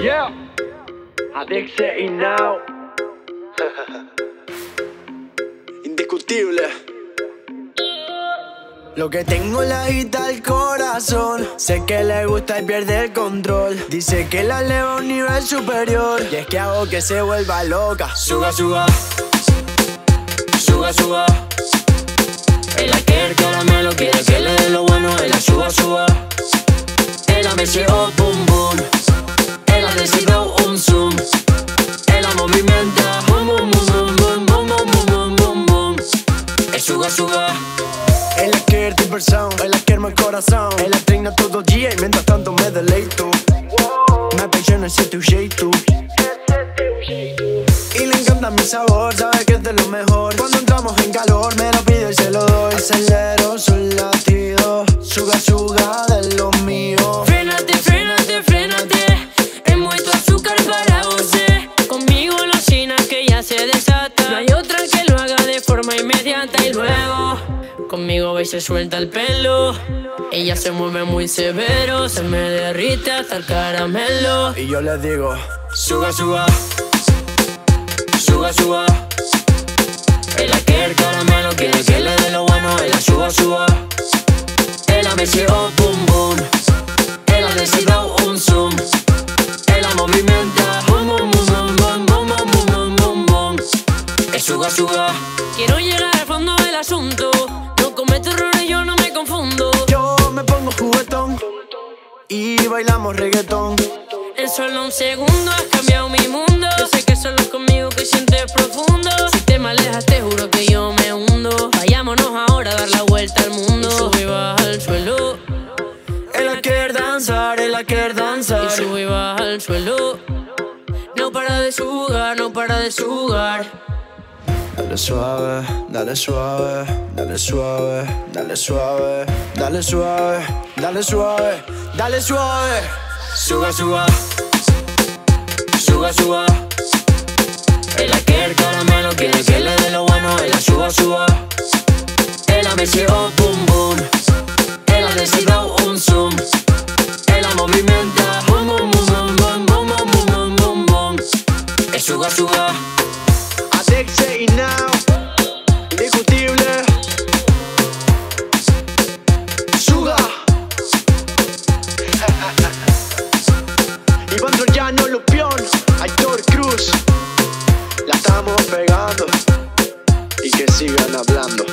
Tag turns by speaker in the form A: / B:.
A: Yeah. Addiction y now.
B: Indiscutible.
C: Lo que tengo la agita al corazón. Sé que le gusta y pierde el control. Dice que la leo a un nivel superior. Y es que hago que se vuelva loca.
B: Suga, suga. Suga, suga. Suga, suga.
C: Ella quiere tu persona, ella quiere mi corazón. Ella treina todo dia y mientras tanto me deleito. Me apasiona ese tu jeito. Y le encanta mi sabor, sabe que es de lo mejor. Cuando entramos en calor, me lo pido y se lo doy. Acelero
D: forma inmediata y luego. Conmigo ve y se suelta el pelo. Ella se mueve muy severo. Se me derrite hasta el caramelo.
C: Y yo le digo,
B: Suga, suga. Suga, suga. Ella quiere caramelo, quiere que le dé lo bueno. Ella suba, suba. Ella me llevó boom boom. Ella decidió un zoom. Ella movimenta. Boom, boom, boom, boom, boom, boom, boom, boom, boom, boom, boom. Es suga, suga.
D: Quiero llegar al fondo del asunto. No cometo errores, yo no me confundo.
C: yo me pongo juguetón. Y bailamos reggaetón.
D: En solo un segundo has cambiado mi mundo. Yo sé que solo es conmigo que sientes profundo. Si te me alejas, te juro que yo me hundo. Vayámonos ahora a dar la vuelta al mundo. Y sube y baja al suelo.
C: Ella quiere danzar, ella quiere danzar.
D: Y sube y baja al suelo. No para de sugar, no para de sugar.
C: Dale suave, dale suave, dale suave, dale suave, dale suave, dale suave, dale suave.
B: Suga, suga. Suga, suga. right now. Discutible. Suga. Iván Troyano, Lupión, Aitor Cruz. La estamos pegando. Y que sigan hablando.